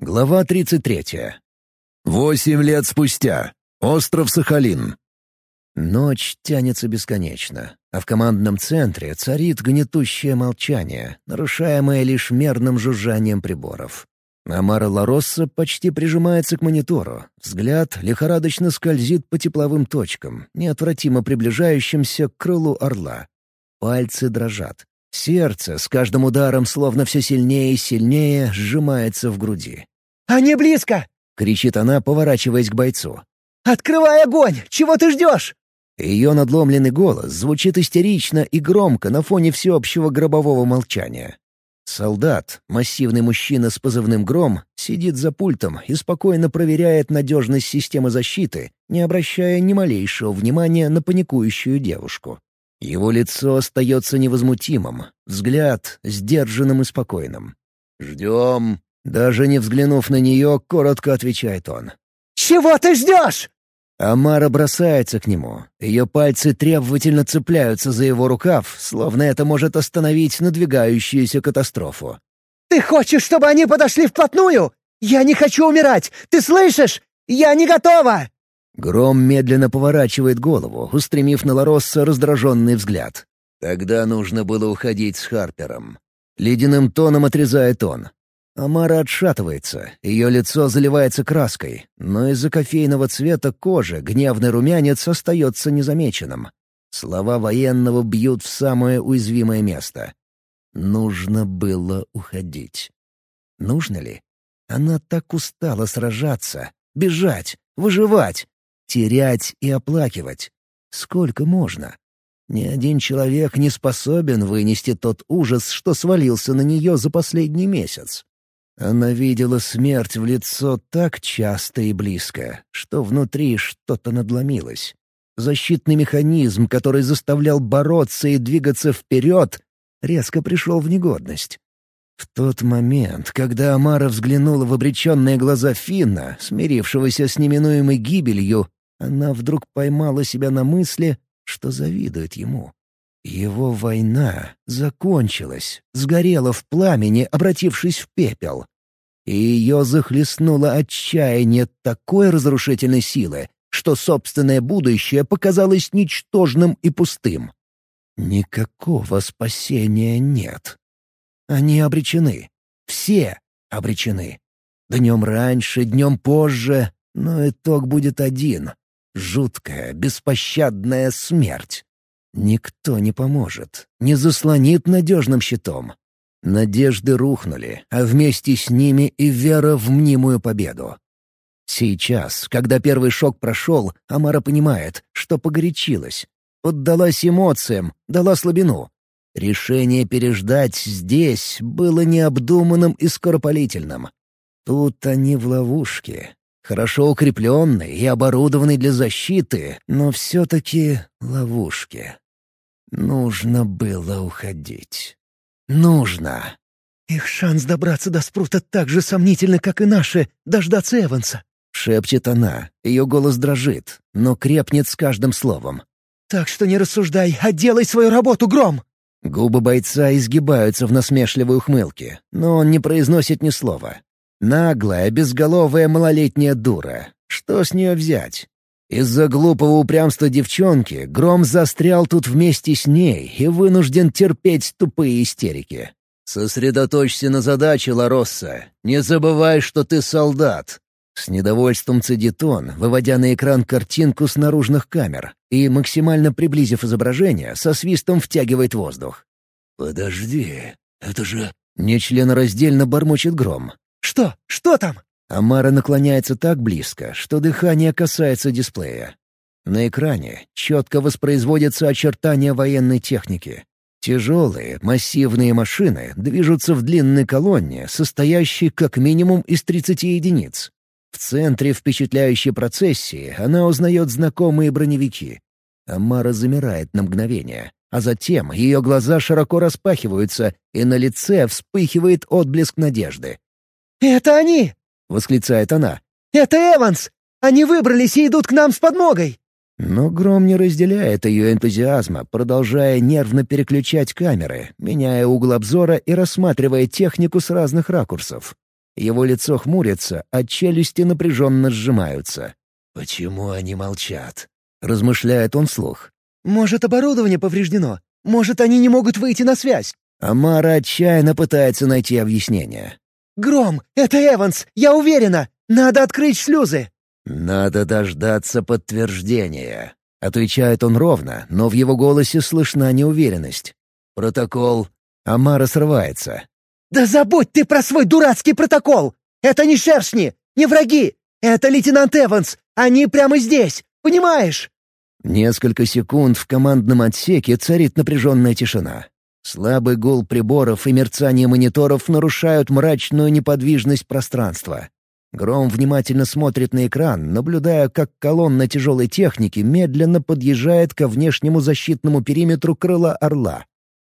Глава 33. Восемь лет спустя. Остров Сахалин. Ночь тянется бесконечно, а в командном центре царит гнетущее молчание, нарушаемое лишь мерным жужжанием приборов. Амара Ларосса почти прижимается к монитору. Взгляд лихорадочно скользит по тепловым точкам, неотвратимо приближающимся к крылу орла. Пальцы дрожат. Сердце с каждым ударом словно все сильнее и сильнее сжимается в груди. «Они близко!» — кричит она, поворачиваясь к бойцу. «Открывай огонь! Чего ты ждешь?» Ее надломленный голос звучит истерично и громко на фоне всеобщего гробового молчания. Солдат, массивный мужчина с позывным «Гром», сидит за пультом и спокойно проверяет надежность системы защиты, не обращая ни малейшего внимания на паникующую девушку. Его лицо остается невозмутимым, взгляд — сдержанным и спокойным. «Ждем». Даже не взглянув на нее, коротко отвечает он. «Чего ты ждешь?» Амара бросается к нему. Ее пальцы требовательно цепляются за его рукав, словно это может остановить надвигающуюся катастрофу. «Ты хочешь, чтобы они подошли вплотную? Я не хочу умирать! Ты слышишь? Я не готова!» Гром медленно поворачивает голову, устремив на Ларосса раздраженный взгляд. Тогда нужно было уходить с Харпером. Ледяным тоном отрезает он. Амара отшатывается, ее лицо заливается краской, но из-за кофейного цвета кожи гневный румянец остается незамеченным. Слова военного бьют в самое уязвимое место. Нужно было уходить. Нужно ли? Она так устала сражаться, бежать, выживать. Терять и оплакивать. Сколько можно? Ни один человек не способен вынести тот ужас, что свалился на нее за последний месяц. Она видела смерть в лицо так часто и близко, что внутри что-то надломилось. Защитный механизм, который заставлял бороться и двигаться вперед, резко пришел в негодность. В тот момент, когда Амара взглянула в обреченные глаза Финна, смирившегося с неминуемой гибелью, она вдруг поймала себя на мысли, что завидует ему. Его война закончилась, сгорела в пламени, обратившись в пепел. И ее захлестнуло отчаяние такой разрушительной силы, что собственное будущее показалось ничтожным и пустым. Никакого спасения нет. Они обречены. Все обречены. Днем раньше, днем позже, но итог будет один Жуткая, беспощадная смерть. Никто не поможет, не заслонит надежным щитом. Надежды рухнули, а вместе с ними и вера в мнимую победу. Сейчас, когда первый шок прошел, Амара понимает, что погорячилась. Поддалась эмоциям, дала слабину. Решение переждать здесь было необдуманным и скоропалительным. Тут они в ловушке, хорошо укрепленный и оборудованный для защиты, но все-таки ловушки. Нужно было уходить. Нужно. «Их шанс добраться до спрута так же сомнительный, как и наши, дождаться Эванса», — шепчет она. Ее голос дрожит, но крепнет с каждым словом. «Так что не рассуждай, а делай свою работу, Гром!» Губы бойца изгибаются в насмешливой ухмылке, но он не произносит ни слова. Наглая, безголовая малолетняя дура. Что с нее взять? Из-за глупого упрямства девчонки Гром застрял тут вместе с ней и вынужден терпеть тупые истерики. «Сосредоточься на задаче, Ларосса. Не забывай, что ты солдат». С недовольством цедит он, выводя на экран картинку с наружных камер, и, максимально приблизив изображение, со свистом втягивает воздух. «Подожди, это же...» Нечленораздельно бормочет Гром, «Что? Что там?» Амара наклоняется так близко, что дыхание касается дисплея. На экране четко воспроизводятся очертания военной техники. Тяжелые, массивные машины движутся в длинной колонне, состоящей как минимум из 30 единиц. В центре впечатляющей процессии она узнает знакомые броневики. Амара замирает на мгновение, а затем ее глаза широко распахиваются, и на лице вспыхивает отблеск надежды. «Это они!» — восклицает она. «Это Эванс! Они выбрались и идут к нам с подмогой!» Но Гром не разделяет ее энтузиазма, продолжая нервно переключать камеры, меняя угол обзора и рассматривая технику с разных ракурсов. Его лицо хмурится, а челюсти напряженно сжимаются. «Почему они молчат?» — размышляет он вслух. «Может, оборудование повреждено? Может, они не могут выйти на связь?» Амара отчаянно пытается найти объяснение. «Гром, это Эванс, я уверена! Надо открыть шлюзы!» «Надо дождаться подтверждения», — отвечает он ровно, но в его голосе слышна неуверенность. «Протокол...» Амара срывается. «Да забудь ты про свой дурацкий протокол! Это не шершни, не враги! Это лейтенант Эванс! Они прямо здесь, понимаешь?» Несколько секунд в командном отсеке царит напряженная тишина. Слабый гул приборов и мерцание мониторов нарушают мрачную неподвижность пространства. Гром внимательно смотрит на экран, наблюдая, как колонна тяжелой техники медленно подъезжает ко внешнему защитному периметру крыла «Орла».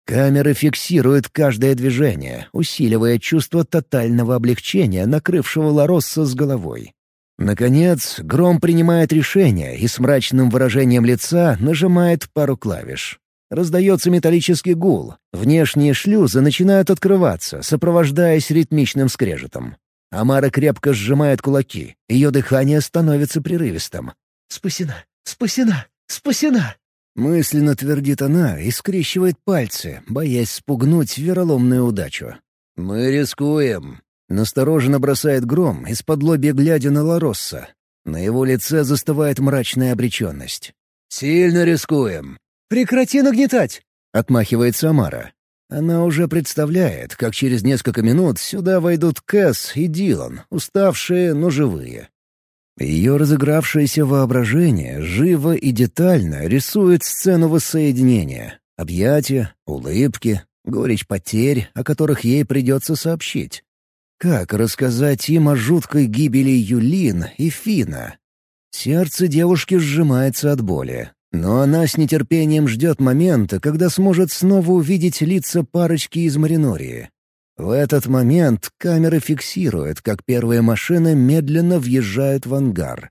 Камеры фиксируют каждое движение, усиливая чувство тотального облегчения, накрывшего Ларосса с головой. Наконец, Гром принимает решение и с мрачным выражением лица нажимает пару клавиш. Раздается металлический гул. Внешние шлюзы начинают открываться, сопровождаясь ритмичным скрежетом. Амара крепко сжимает кулаки. Ее дыхание становится прерывистым. «Спасена! Спасена! Спасена!» Мысленно твердит она и скрещивает пальцы, боясь спугнуть вероломную удачу. «Мы рискуем!» Настороженно бросает гром, из-под лобья глядя на Ларосса. На его лице застывает мрачная обреченность. «Сильно рискуем!» «Прекрати нагнетать!» — отмахивается Амара. Она уже представляет, как через несколько минут сюда войдут Кэс и Дилан, уставшие, но живые. Ее разыгравшееся воображение живо и детально рисует сцену воссоединения. Объятия, улыбки, горечь потерь, о которых ей придется сообщить. Как рассказать им о жуткой гибели Юлин и Фина? Сердце девушки сжимается от боли, но она с нетерпением ждет момента, когда сможет снова увидеть лица парочки из Маринории. В этот момент камеры фиксируют, как первые машины медленно въезжают в ангар.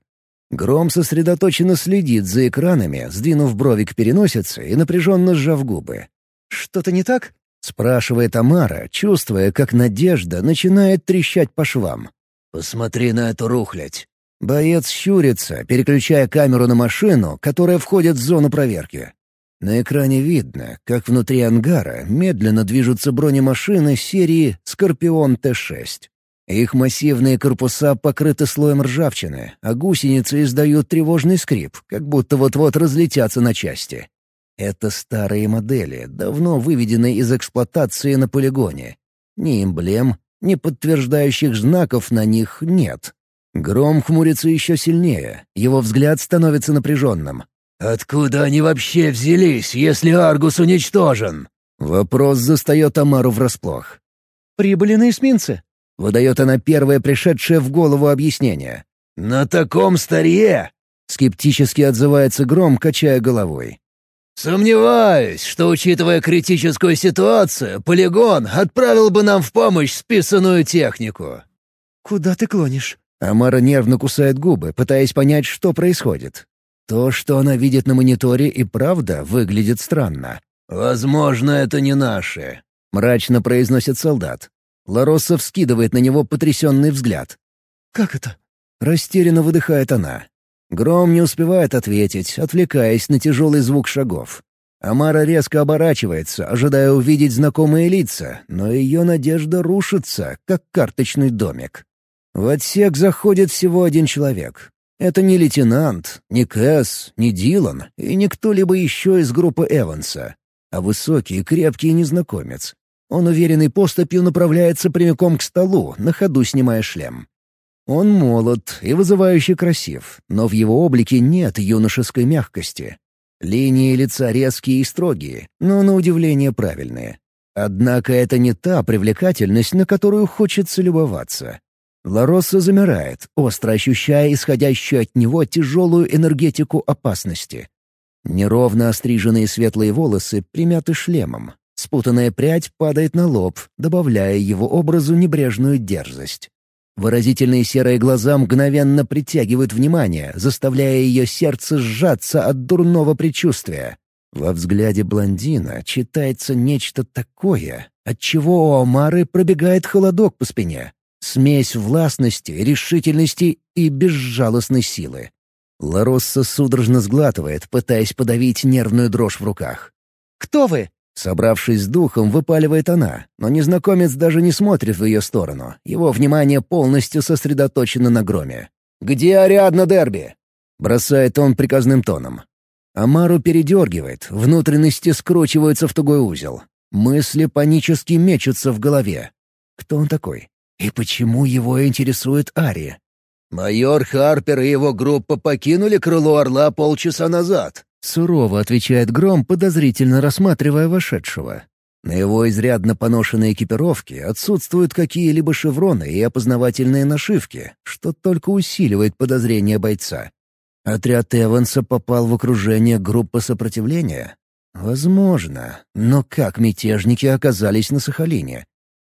Гром сосредоточенно следит за экранами, сдвинув брови к переносице и напряженно сжав губы. «Что-то не так?» — спрашивает Амара, чувствуя, как надежда начинает трещать по швам. «Посмотри на эту рухлядь. Боец щурится, переключая камеру на машину, которая входит в зону проверки. На экране видно, как внутри ангара медленно движутся бронемашины серии «Скорпион Т-6». Их массивные корпуса покрыты слоем ржавчины, а гусеницы издают тревожный скрип, как будто вот-вот разлетятся на части. Это старые модели, давно выведенные из эксплуатации на полигоне. Ни эмблем, ни подтверждающих знаков на них нет. Гром хмурится еще сильнее, его взгляд становится напряженным. «Откуда они вообще взялись, если Аргус уничтожен?» Вопрос застает Амару врасплох. «Прибыли на эсминце», — выдает она первое пришедшее в голову объяснение. «На таком старье?» — скептически отзывается Гром, качая головой. «Сомневаюсь, что, учитывая критическую ситуацию, полигон отправил бы нам в помощь списанную технику». «Куда ты клонишь?» Амара нервно кусает губы, пытаясь понять, что происходит. То, что она видит на мониторе, и правда выглядит странно. «Возможно, это не наши», — мрачно произносит солдат. Ларосов скидывает на него потрясенный взгляд. «Как это?» — растерянно выдыхает она. Гром не успевает ответить, отвлекаясь на тяжелый звук шагов. Амара резко оборачивается, ожидая увидеть знакомые лица, но ее надежда рушится, как карточный домик. В отсек заходит всего один человек. Это не лейтенант, не Кэс, не Дилан и не кто-либо еще из группы Эванса, а высокий и крепкий незнакомец. Он уверенной поступью направляется прямиком к столу, на ходу снимая шлем. Он молод и вызывающе красив, но в его облике нет юношеской мягкости. Линии лица резкие и строгие, но на удивление правильные. Однако это не та привлекательность, на которую хочется любоваться. Ларосса замирает, остро ощущая исходящую от него тяжелую энергетику опасности. Неровно остриженные светлые волосы примяты шлемом. Спутанная прядь падает на лоб, добавляя его образу небрежную дерзость. Выразительные серые глаза мгновенно притягивают внимание, заставляя ее сердце сжаться от дурного предчувствия. Во взгляде блондина читается нечто такое, от чего у Омары пробегает холодок по спине. Смесь властности, решительности и безжалостной силы. Ларосса судорожно сглатывает, пытаясь подавить нервную дрожь в руках. «Кто вы?» Собравшись с духом, выпаливает она, но незнакомец даже не смотрит в ее сторону. Его внимание полностью сосредоточено на громе. «Где Ариадна Дерби?» — бросает он приказным тоном. Амару передергивает, внутренности скручиваются в тугой узел. Мысли панически мечутся в голове. Кто он такой? И почему его интересует Ари? «Майор Харпер и его группа покинули крыло Орла полчаса назад», — сурово отвечает Гром, подозрительно рассматривая вошедшего. На его изрядно поношенной экипировке отсутствуют какие-либо шевроны и опознавательные нашивки, что только усиливает подозрения бойца. Отряд Эванса попал в окружение группы сопротивления? Возможно. Но как мятежники оказались на Сахалине?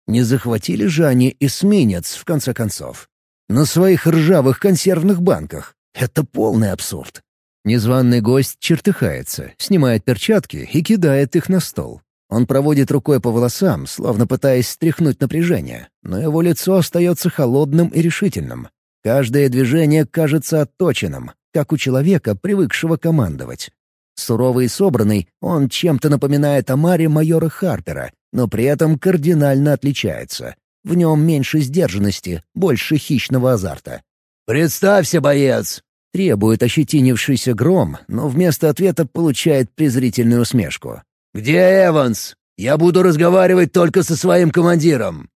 Не захватили же они эсминец, в конце концов? На своих ржавых консервных банках. Это полный абсурд. Незваный гость чертыхается, снимает перчатки и кидает их на стол. Он проводит рукой по волосам, словно пытаясь стряхнуть напряжение, но его лицо остается холодным и решительным. Каждое движение кажется отточенным, как у человека, привыкшего командовать. Суровый и собранный, он чем-то напоминает о Маре майора Харпера, но при этом кардинально отличается. В нем меньше сдержанности, больше хищного азарта. «Представься, боец!» — требует ощетинившийся гром, но вместо ответа получает презрительную усмешку. «Где Эванс? Я буду разговаривать только со своим командиром».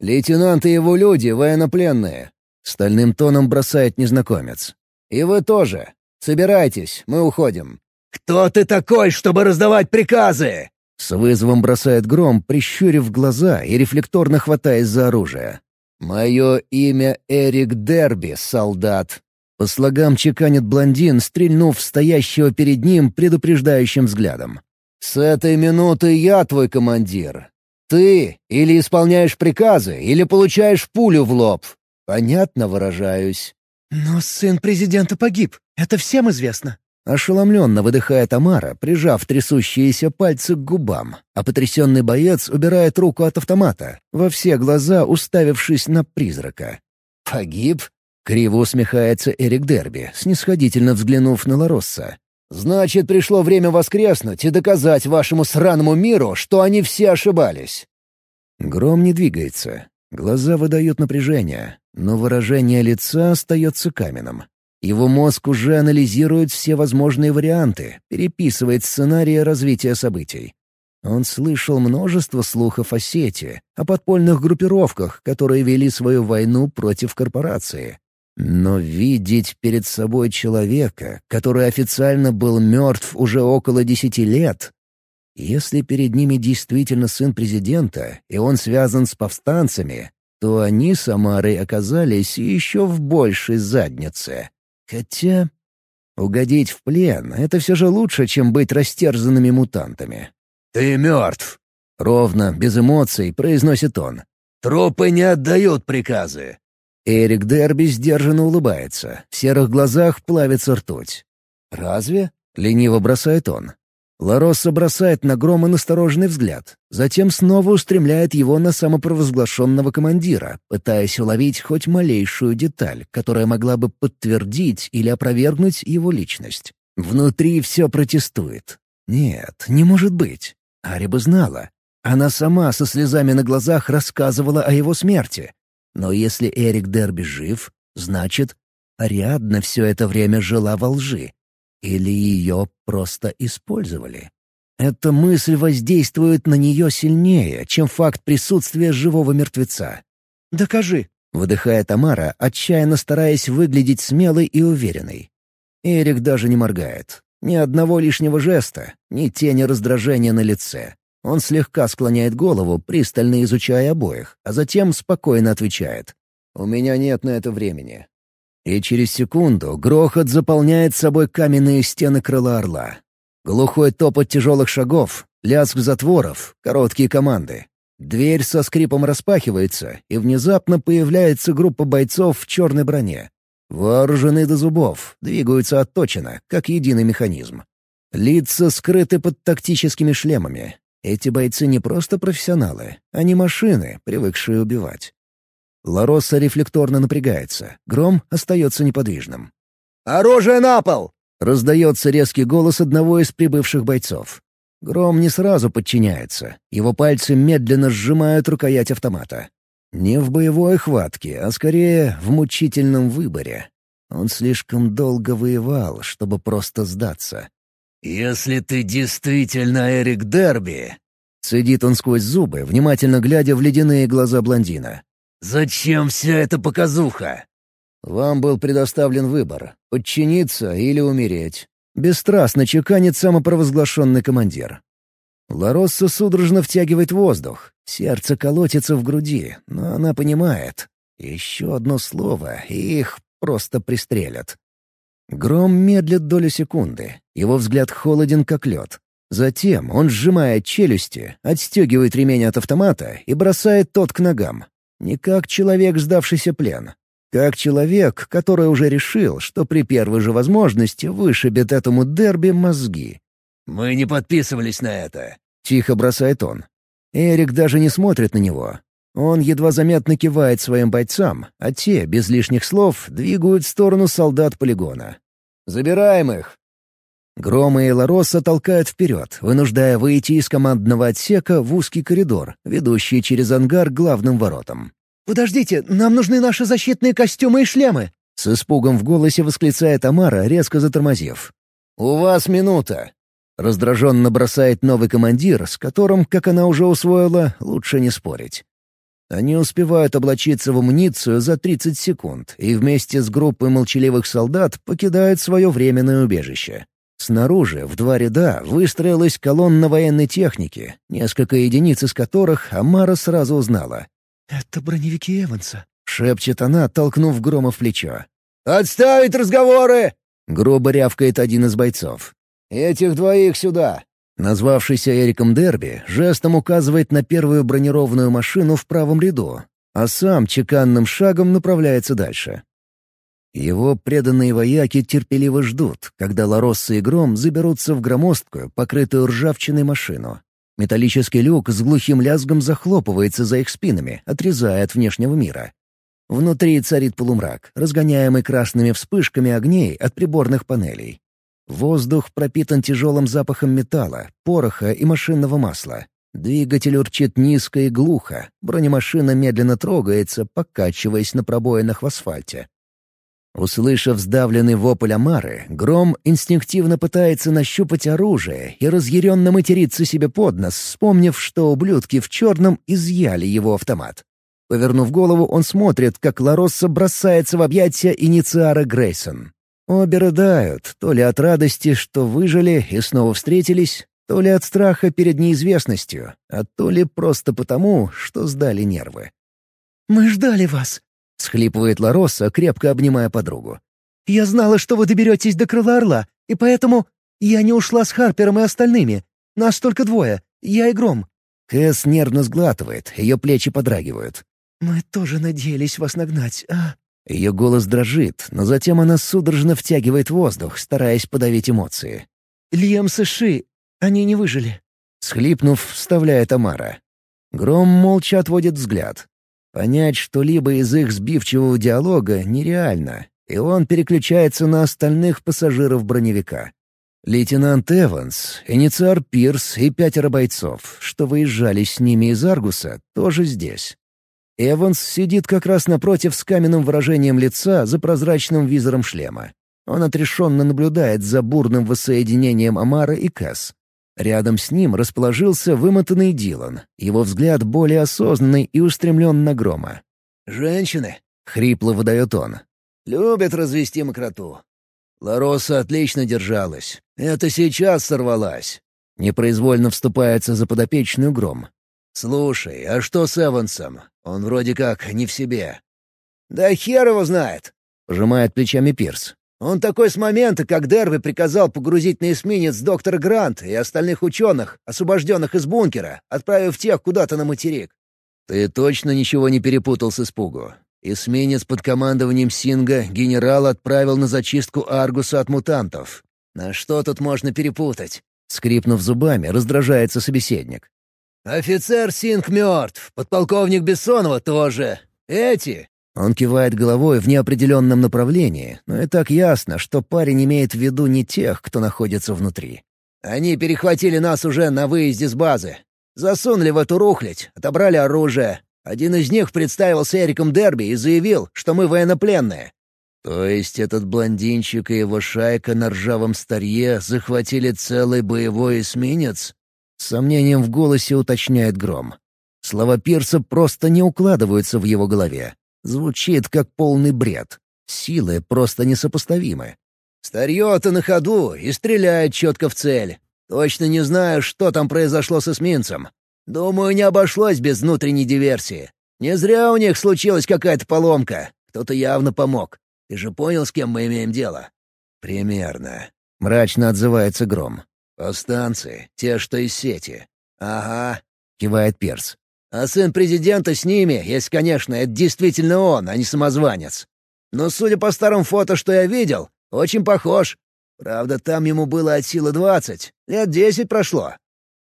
«Лейтенант и его люди военнопленные», — стальным тоном бросает незнакомец. «И вы тоже. Собирайтесь, мы уходим». «Кто ты такой, чтобы раздавать приказы?» С вызовом бросает гром, прищурив глаза и рефлекторно хватаясь за оружие. «Мое имя Эрик Дерби, солдат». По слогам чеканит блондин, стрельнув стоящего перед ним предупреждающим взглядом. «С этой минуты я твой командир. Ты или исполняешь приказы, или получаешь пулю в лоб. Понятно выражаюсь?» «Но сын президента погиб. Это всем известно». Ошеломленно выдыхает Амара, прижав трясущиеся пальцы к губам, а потрясенный боец убирает руку от автомата, во все глаза уставившись на призрака. «Погиб?» — криво усмехается Эрик Дерби, снисходительно взглянув на Ларосса. «Значит, пришло время воскреснуть и доказать вашему сраному миру, что они все ошибались». Гром не двигается. Глаза выдают напряжение, но выражение лица остается каменным. Его мозг уже анализирует все возможные варианты, переписывает сценарии развития событий. Он слышал множество слухов о сети, о подпольных группировках, которые вели свою войну против корпорации. Но видеть перед собой человека, который официально был мертв уже около десяти лет, если перед ними действительно сын президента, и он связан с повстанцами, то они с Амарой оказались еще в большей заднице. Хотя... Угодить в плен — это все же лучше, чем быть растерзанными мутантами. «Ты мертв!» — ровно, без эмоций, произносит он. «Трупы не отдают приказы!» Эрик Дерби сдержанно улыбается. В серых глазах плавится ртуть. «Разве?» — лениво бросает он. Ларосса бросает на Грома настороженный взгляд, затем снова устремляет его на самопровозглашенного командира, пытаясь уловить хоть малейшую деталь, которая могла бы подтвердить или опровергнуть его личность. Внутри все протестует. Нет, не может быть. Ари бы знала. Она сама со слезами на глазах рассказывала о его смерти. Но если Эрик Дерби жив, значит, Ариадна все это время жила во лжи, или ее просто использовали? Эта мысль воздействует на нее сильнее, чем факт присутствия живого мертвеца. «Докажи», — выдыхая Тамара, отчаянно стараясь выглядеть смелой и уверенной. Эрик даже не моргает. Ни одного лишнего жеста, ни тени раздражения на лице. Он слегка склоняет голову, пристально изучая обоих, а затем спокойно отвечает. «У меня нет на это времени. И через секунду грохот заполняет собой каменные стены крыла орла. Глухой топот тяжелых шагов, лязг затворов, короткие команды. Дверь со скрипом распахивается, и внезапно появляется группа бойцов в черной броне. Вооружены до зубов, двигаются отточенно, как единый механизм. Лица скрыты под тактическими шлемами. Эти бойцы не просто профессионалы, они машины, привыкшие убивать. Ларосса рефлекторно напрягается. Гром остается неподвижным. «Оружие на пол!» — раздается резкий голос одного из прибывших бойцов. Гром не сразу подчиняется. Его пальцы медленно сжимают рукоять автомата. Не в боевой хватке, а скорее в мучительном выборе. Он слишком долго воевал, чтобы просто сдаться. «Если ты действительно Эрик Дерби...» Цедит он сквозь зубы, внимательно глядя в ледяные глаза блондина. «Зачем вся эта показуха?» «Вам был предоставлен выбор — подчиниться или умереть». Бесстрастно чеканит самопровозглашенный командир. Ларосса судорожно втягивает воздух. Сердце колотится в груди, но она понимает. Еще одно слово, и их просто пристрелят. Гром медлит долю секунды. Его взгляд холоден, как лед. Затем он сжимает челюсти, отстегивает ремень от автомата и бросает тот к ногам. Не как человек, сдавшийся плен. Как человек, который уже решил, что при первой же возможности вышибет этому дерби мозги. «Мы не подписывались на это», — тихо бросает он. Эрик даже не смотрит на него. Он едва заметно кивает своим бойцам, а те, без лишних слов, двигают в сторону солдат полигона. «Забираем их!» Грома и Лароса толкают вперед, вынуждая выйти из командного отсека в узкий коридор, ведущий через ангар к главным воротам. «Подождите, нам нужны наши защитные костюмы и шлемы!» С испугом в голосе восклицает Амара, резко затормозив. «У вас минута!» Раздраженно бросает новый командир, с которым, как она уже усвоила, лучше не спорить. Они успевают облачиться в амуницию за 30 секунд и вместе с группой молчаливых солдат покидают свое временное убежище. Снаружи, в два ряда, выстроилась колонна военной техники, несколько единиц из которых Амара сразу узнала. «Это броневики Эванса», — шепчет она, толкнув Грома в плечо. «Отставить разговоры!» — грубо рявкает один из бойцов. «Этих двоих сюда!» Назвавшийся Эриком Дерби жестом указывает на первую бронированную машину в правом ряду, а сам чеканным шагом направляется дальше. Его преданные вояки терпеливо ждут, когда Ларосса и Гром заберутся в громоздкую, покрытую ржавчиной машину. Металлический люк с глухим лязгом захлопывается за их спинами, отрезая от внешнего мира. Внутри царит полумрак, разгоняемый красными вспышками огней от приборных панелей. Воздух пропитан тяжелым запахом металла, пороха и машинного масла. Двигатель урчит низко и глухо, бронемашина медленно трогается, покачиваясь на пробоинах в асфальте. Услышав сдавленный вопль Амары, Гром инстинктивно пытается нащупать оружие и разъяренно материться себе под нос, вспомнив, что ублюдки в черном изъяли его автомат. Повернув голову, он смотрит, как Ларосса бросается в объятия инициара Грейсон. Обе рыдают, то ли от радости, что выжили и снова встретились, то ли от страха перед неизвестностью, а то ли просто потому, что сдали нервы. «Мы ждали вас», — схлипывает Лароса, крепко обнимая подругу. «Я знала, что вы доберетесь до Крыла Орла, и поэтому я не ушла с Харпером и остальными. Нас только двое, я и Гром». Кэс нервно сглатывает, ее плечи подрагивают. «Мы тоже надеялись вас нагнать, а...» Ее голос дрожит, но затем она судорожно втягивает воздух, стараясь подавить эмоции. «Лиам Сэши, они не выжили». Схлипнув, вставляет Амара. Гром молча отводит взгляд. Понять что-либо из их сбивчивого диалога нереально, и он переключается на остальных пассажиров броневика. Лейтенант Эванс, инициар Пирс и пятеро бойцов, что выезжали с ними из Аргуса, тоже здесь. Эванс сидит как раз напротив с каменным выражением лица за прозрачным визором шлема. Он отрешенно наблюдает за бурным воссоединением Амара и Кэс. Рядом с ним расположился вымотанный Дилан. Его взгляд более осознанный и устремлен на грома. «Женщины», — хрипло выдает он, — «любят развести мокроту. Лароса отлично держалась. Это сейчас сорвалась». Непроизвольно вступается за подопечную гром. «Слушай, а что с Эвансом? Он вроде как не в себе». «Да хер его знает», — пожимает плечами Пирс. «Он такой с момента, как Дерби приказал погрузить на эсминец доктор Грант и остальных ученых, освобожденных из бункера, отправив тех куда-то на материк». «Ты точно ничего не перепутал с испугу? Эсминец под командованием Синга генерал отправил на зачистку Аргуса от мутантов. На что тут можно перепутать?» Скрипнув зубами, раздражается собеседник. «Офицер Синг мертв, подполковник Бессонова тоже. Эти!» Он кивает головой в неопределенном направлении, но и так ясно, что парень имеет в виду не тех, кто находится внутри. «Они перехватили нас уже на выезде с базы. Засунули в эту рухлядь, отобрали оружие. Один из них представился Эриком Дерби и заявил, что мы военнопленные. То есть этот блондинчик и его шайка на ржавом старье захватили целый боевой эсминец? С сомнением в голосе уточняет Гром. Слова Пирса просто не укладываются в его голове. Звучит как полный бред. Силы просто несопоставимы. Старье-то на ходу и стреляет четко в цель. Точно не знаю, что там произошло с эсминцем. Думаю, не обошлось без внутренней диверсии. Не зря у них случилась какая-то поломка. Кто-то явно помог. Ты же понял, с кем мы имеем дело?» «Примерно», — мрачно отзывается Гром. «Повстанцы, те, что из сети». «Ага», — кивает Перс. «А сын президента с ними, если, конечно, это действительно он, а не самозванец. Но, судя по старым фото, что я видел, очень похож. Правда, там ему было от силы двадцать, лет десять прошло».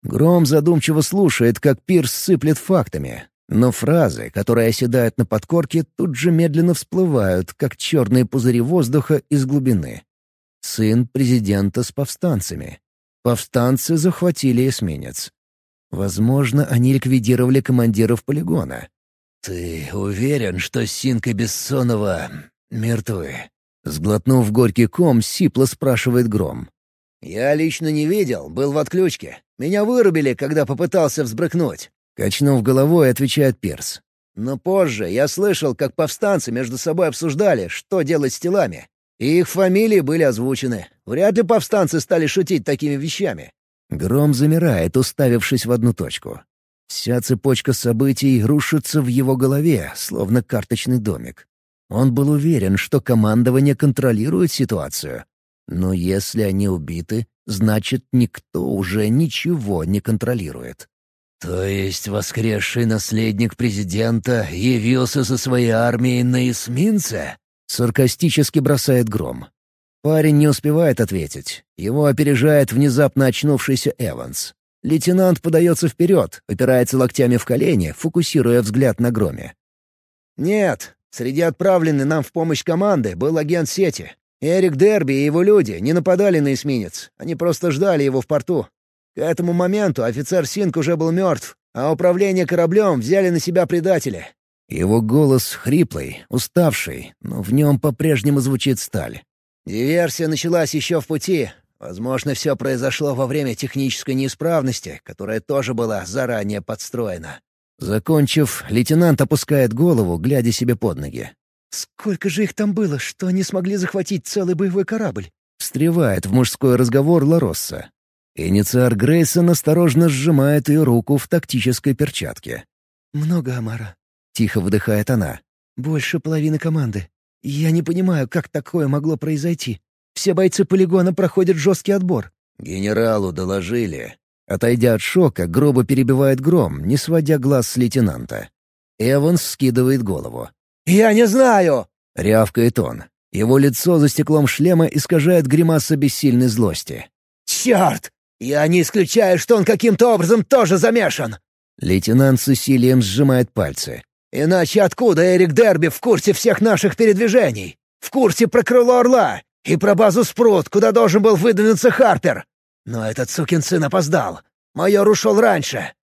Гром задумчиво слушает, как Пирс сыплет фактами, но фразы, которые оседают на подкорке, тут же медленно всплывают, как черные пузыри воздуха из глубины. Сын президента с повстанцами. Повстанцы захватили эсминец. Возможно, они ликвидировали командиров полигона. «Ты уверен, что Синка Бессонова мертвы?» Сглотнув горький ком, сипло спрашивает Гром. «Я лично не видел, был в отключке. Меня вырубили, когда попытался взбрыкнуть. Качнув головой, отвечает Перс. Но позже я слышал, как повстанцы между собой обсуждали, что делать с телами. И их фамилии были озвучены. Вряд ли повстанцы стали шутить такими вещами. Гром замирает, уставившись в одну точку. Вся цепочка событий рушится в его голове, словно карточный домик. Он был уверен, что командование контролирует ситуацию. Но если они убиты, значит, никто уже ничего не контролирует. «То есть воскресший наследник президента явился со своей армией на эсминце?» — саркастически бросает Гром. Парень не успевает ответить. Его опережает внезапно очнувшийся Эванс. Лейтенант подается вперед, опирается локтями в колени, фокусируя взгляд на Громе. «Нет, среди отправленной нам в помощь команды был агент сети. Эрик Дерби и его люди не нападали на эсминец, они просто ждали его в порту. К этому моменту офицер Синк уже был мертв, а управление кораблем взяли на себя предатели. Его голос хриплый, уставший, но в нем по-прежнему звучит сталь. Диверсия началась еще в пути. Возможно, все произошло во время технической неисправности, которая тоже была заранее подстроена. Закончив, лейтенант опускает голову, глядя себе под ноги. «Сколько же их там было, что они смогли захватить целый боевой корабль?» Встревает в мужской разговор Ларосса. Инициар Грейсон осторожно сжимает ее руку в тактической перчатке. «Много, Амара», — тихо вдыхает она. «Больше половины команды. Я не понимаю, как такое могло произойти. Все бойцы полигона проходят жесткий отбор». «Генералу доложили». Отойдя от шока, грубо перебивает гром, не сводя глаз с лейтенанта. Эванс скидывает голову. «Я не знаю!» — рявкает он. Его лицо за стеклом шлема искажает гримаса бессильной злости. «Черт! «Я не исключаю, что он каким-то образом тоже замешан!» Лейтенант с усилием сжимает пальцы. «Иначе откуда Эрик Дерби в курсе всех наших передвижений? В курсе про крыло Орла и про базу Спрут, куда должен был выдвинуться Харпер? Но этот сукин сын опоздал. Майор ушел раньше».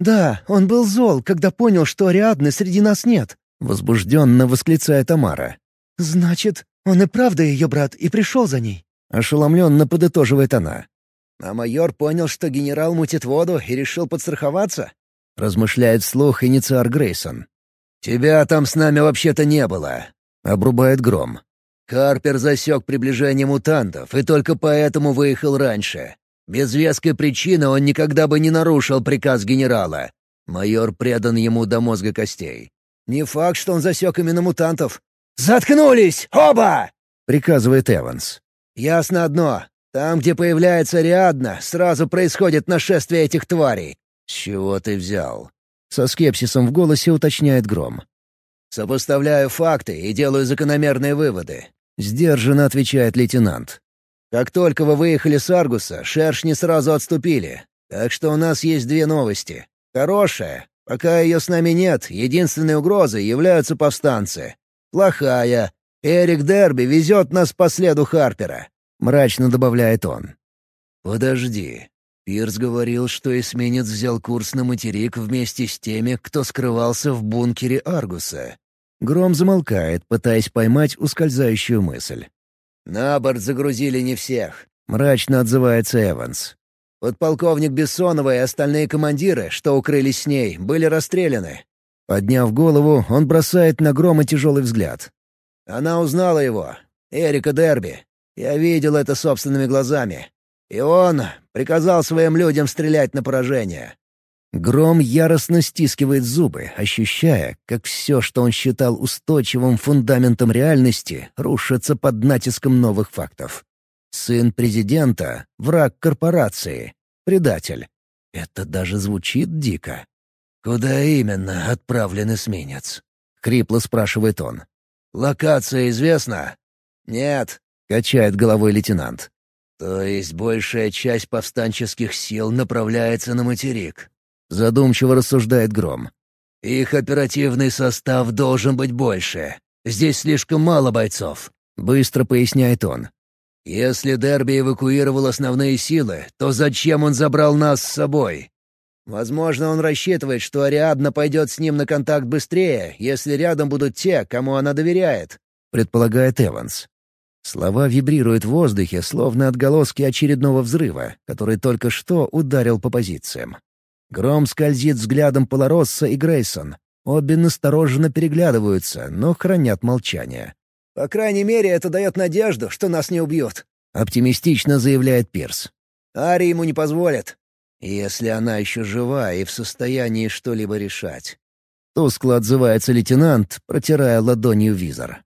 «Да, он был зол, когда понял, что Ариадны среди нас нет», — возбужденно восклицает Амара. «Значит, он и правда ее брат и пришел за ней?» — ошеломленно подытоживает она. А майор понял, что генерал мутит воду и решил подстраховаться? Размышляет вслух инициар Грейсон. «Тебя там с нами вообще-то не было», — обрубает Гром. Карпер засек приближение мутантов и только поэтому выехал раньше. Без веской причины он никогда бы не нарушил приказ генерала. Майор предан ему до мозга костей. Не факт, что он засек именно мутантов. «Заткнулись! Оба!» — приказывает Эванс. «Ясно одно. Там, где появляется Риадна, сразу происходит нашествие этих тварей. С чего ты взял? Со скепсисом в голосе уточняет Гром. Сопоставляю факты и делаю закономерные выводы. Сдержанно отвечает лейтенант. Как только вы выехали с Аргуса, шершни сразу отступили. Так что у нас есть две новости. Хорошая. Пока ее с нами нет, единственной угрозой являются повстанцы. Плохая. Эрик Дерби везет нас по следу Харпера», — мрачно добавляет он. «Подожди. Пирс говорил, что эсминец взял курс на материк вместе с теми, кто скрывался в бункере Аргуса». Гром замолкает, пытаясь поймать ускользающую мысль. «На борт загрузили не всех», — мрачно отзывается Эванс. Подполковник Бессонова и остальные командиры, что укрылись с ней, были расстреляны. Подняв голову, он бросает на Грома тяжелый взгляд. Она узнала его. Эрика Дерби. Я видел это собственными глазами. И он приказал своим людям стрелять на поражение. Гром яростно стискивает зубы, ощущая, как все, что он считал устойчивым фундаментом реальности, рушится под натиском новых фактов. Сын президента — враг корпорации, предатель. Это даже звучит дико. «Куда именно отправлен эсминец?» — хрипло спрашивает он. «Локация известна?» «Нет», — качает головой лейтенант. «То есть большая часть повстанческих сил направляется на материк?» Задумчиво рассуждает Гром. «Их оперативный состав должен быть больше. Здесь слишком мало бойцов», — быстро поясняет он. Если Дерби эвакуировал основные силы, то зачем он забрал нас с собой? Возможно, он рассчитывает, что Ариадна пойдет с ним на контакт быстрее, если рядом будут те, кому она доверяет», — предполагает Эванс. Слова вибрируют в воздухе, словно отголоски очередного взрыва, который только что ударил по позициям. Гром скользит взглядом Полоросса и Грейсон. Обе настороженно переглядываются, но хранят молчание. По крайней мере, это дает надежду, что нас не убьют», — оптимистично заявляет Пирс. «Ари ему не позволит, если она еще жива и в состоянии что-либо решать». Тускло отзывается лейтенант, протирая ладонью визор.